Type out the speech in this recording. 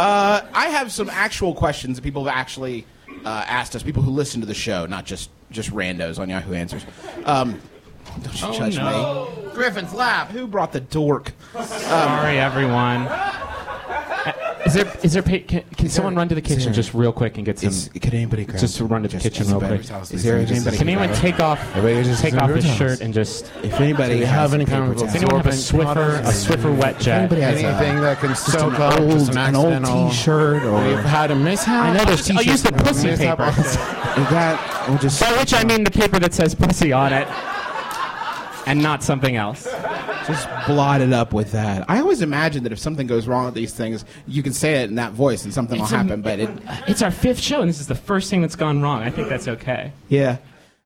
Uh, I have some actual questions that people have actually uh, asked us. People who listen to the show, not just just randos on Yahoo Answers. Um, don't you Oh, judge no. me. Griffin's lap. Who brought the dork? Sorry, everyone. Is there is there pa- can, can someone run to the kitchen just real quick and get some? Is, could anybody grab just run to the just- kitchen real quick. Is there things. anybody Can anyone grab take off Everybody just take off his towels. shirt and just? If anybody Do has have any paper kind of towels. Does anyone have a Swiffer a? Swiffer wet jet? Anybody has Anything that can soak up old, just an an old accidental. T-shirt or We've had a mishap. I know there's I'll use the pussy paper. also. that. Or just By which I mean the paper that says pussy on it, and not something else. just blot it up with that. I always imagine that if something goes wrong with these things, you can say it in that voice and something It's will a- happen. But it, It's our fifth show, and this is the first thing that's gone wrong. I think that's okay. yeah.